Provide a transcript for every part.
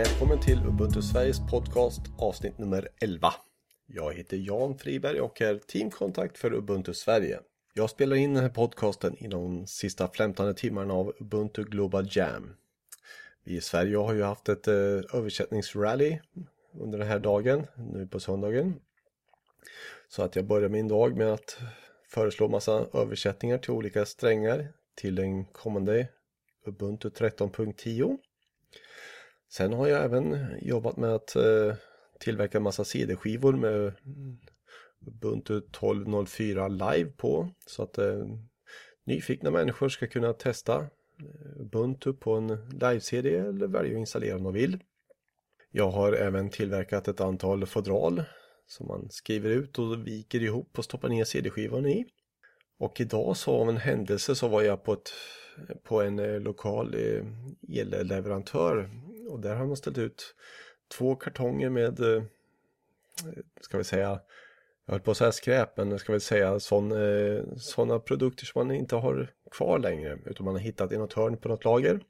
Välkommen till Ubuntu Sveriges podcast avsnitt nummer 11. Jag heter Jan Friberg och är teamkontakt för Ubuntu Sverige. Jag spelar in den här podcasten i de sista flämtande timmarna av Ubuntu Global Jam. Vi i Sverige har ju haft ett eh, översättningsrally under den här dagen, nu på söndagen. Så att jag börjar min dag med att föreslå massa översättningar till olika strängar till den kommande Ubuntu 13.10. Sen har jag även jobbat med att eh, tillverka massa CD-skivor med Ubuntu 12.04 live på så att eh, nyfikna människor ska kunna testa Buntu Ubuntu på en live-CD eller välja att installera om de vill. Jag har även tillverkat ett antal fodral som man skriver ut och viker ihop och stoppar ner CD-skivan i. Och idag så av en händelse så var jag på, ett, på en eh, lokal eh, elleverantör och där har man ställt ut två kartonger med, eh, eh, ska vi säga, jag höll på att säga skräp, men ska vi säga sådana eh, produkter som man inte har kvar längre, utan man har hittat i något hörn på något lager.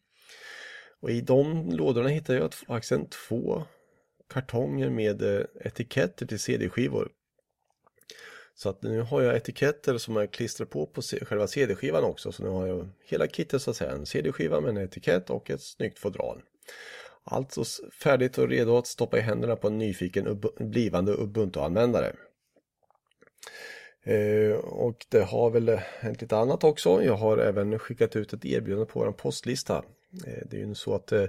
Och i de lådorna hittade jag faktiskt två kartonger med etiketter till CD-skivor. Så att nu har jag etiketter som jag klistrar på på själva CD-skivan också. Så nu har jag hela kittet så att säga. En CD-skiva med en etikett och ett snyggt fodral. Alltså färdigt och redo att stoppa i händerna på en nyfiken blivande Ubuntu-användare. Eh, och det har väl hänt lite annat också. Jag har även skickat ut ett erbjudande på vår postlista. Eh, det är ju så att eh,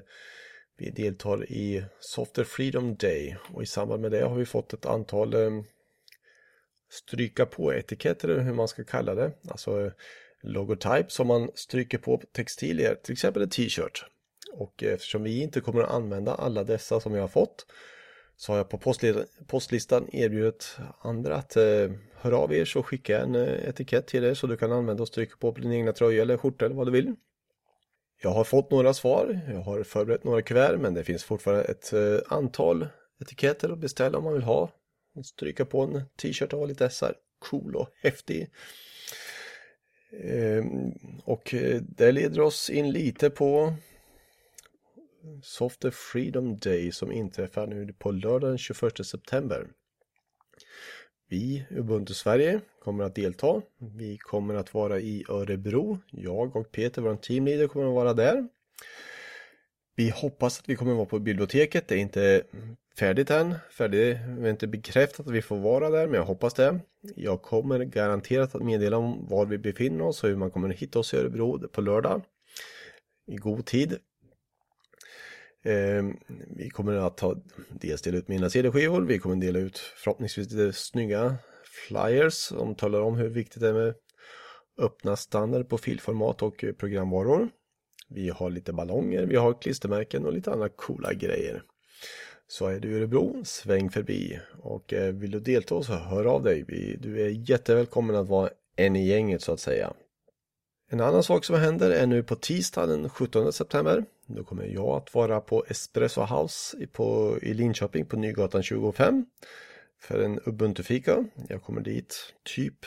vi deltar i Software Freedom Day och i samband med det har vi fått ett antal eh, stryka på etiketter eller hur man ska kalla det. Alltså eh, logotype som man stryker på textilier, till exempel en t-shirt. Och eftersom vi inte kommer att använda alla dessa som jag har fått så har jag på postlistan erbjudit andra att eh, höra av er så skickar jag en eh, etikett till er så du kan använda och stryka på din egna tröja eller skjorta eller vad du vill. Jag har fått några svar, jag har förberett några kuvert men det finns fortfarande ett eh, antal etiketter att beställa om man vill ha. Stryka på en t-shirt och vara lite så här cool och häftig. Ehm, och eh, det leder oss in lite på Software Freedom Day som inträffar nu på lördag den 21 september. Vi, Ubuntu Sverige, kommer att delta. Vi kommer att vara i Örebro. Jag och Peter, vår teamleader, kommer att vara där. Vi hoppas att vi kommer att vara på biblioteket. Det är inte färdigt än. Färdigt, vi har inte bekräftat att vi får vara där, men jag hoppas det. Jag kommer garanterat att meddela om var vi befinner oss och hur man kommer att hitta oss i Örebro på lördag. I god tid. Eh, vi kommer att ta, dels dela ut mina CD-skivor, vi kommer dela ut förhoppningsvis lite snygga flyers som talar om hur viktigt det är med öppna standard på filformat och programvaror. Vi har lite ballonger, vi har klistermärken och lite andra coola grejer. Så är du i Örebro, sväng förbi och eh, vill du delta så hör av dig. Du är jättevälkommen att vara en i gänget så att säga. En annan sak som händer är nu på tisdag den 17 september. Då kommer jag att vara på Espresso House på, i Linköping på Nygatan 25 för en Ubuntu-fika. Jag kommer dit typ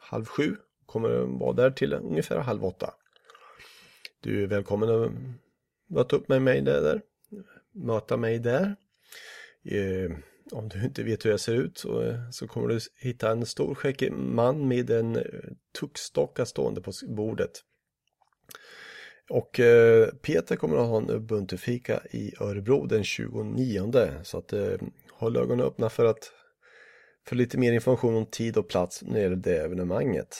halv sju. Kommer vara där till ungefär halv åtta. Du är välkommen att möta upp med mig där. Möta mig där. Eh, om du inte vet hur jag ser ut så, eh, så kommer du hitta en stor skäckig man med en eh, tuckstocka stående på bordet. Och eh, Peter kommer att ha en Ubuntu-fika i Örebro den 29 så att eh, håll ögonen öppna för att för lite mer information om tid och plats när det gäller det evenemanget.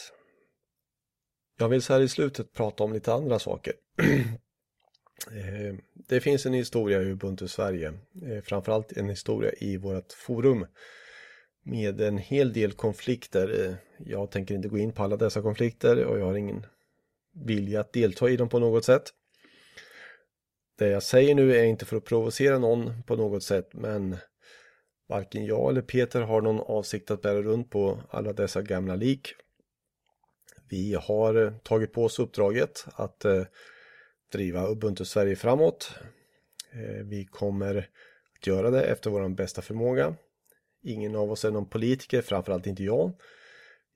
Jag vill så här i slutet prata om lite andra saker. Eh, det finns en historia i Ubuntu Sverige, eh, framförallt en historia i vårt forum med en hel del konflikter. Eh, jag tänker inte gå in på alla dessa konflikter och jag har ingen vilja att delta i dem på något sätt. Det jag säger nu är inte för att provocera någon på något sätt men varken jag eller Peter har någon avsikt att bära runt på alla dessa gamla lik. Vi har tagit på oss uppdraget att driva Ubuntu Sverige framåt. Eh, vi kommer att göra det efter vår bästa förmåga. Ingen av oss är någon politiker, framförallt inte jag.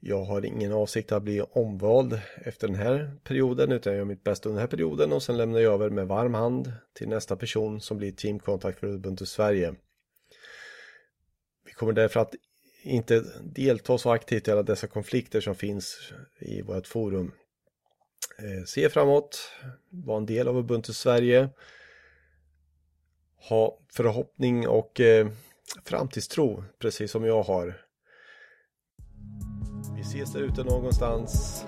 Jag har ingen avsikt att bli omvald efter den här perioden utan jag gör mitt bästa under den här perioden och sen lämnar jag över med varm hand till nästa person som blir teamkontakt för Ubuntu Sverige. Vi kommer därför att inte delta så aktivt i alla dessa konflikter som finns i vårt forum. Eh, se framåt, vara en del av Ubuntu Sverige, ha förhoppning och eh, framtidstro precis som jag har. Vi ses där ute någonstans.